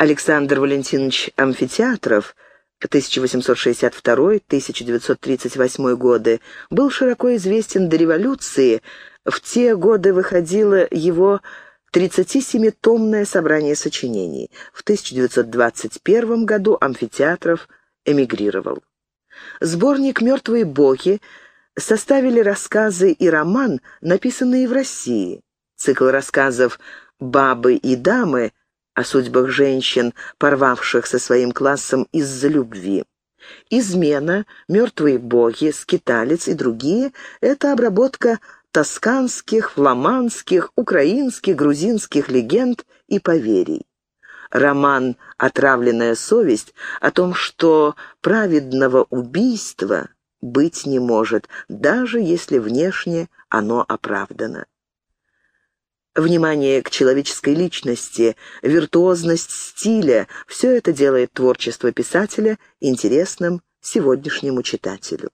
Александр Валентинович Амфитеатров 1862-1938 годы был широко известен до революции. В те годы выходило его 37-томное собрание сочинений. В 1921 году Амфитеатров эмигрировал. Сборник «Мертвые боги» составили рассказы и роман, написанные в России. Цикл рассказов «Бабы и дамы» о судьбах женщин, порвавших со своим классом из-за любви. «Измена», «Мертвые боги», «Скиталец» и другие — это обработка тосканских, фламандских, украинских, грузинских легенд и поверий. Роман «Отравленная совесть» о том, что праведного убийства быть не может, даже если внешне оно оправдано. Внимание к человеческой личности, виртуозность стиля – все это делает творчество писателя интересным сегодняшнему читателю.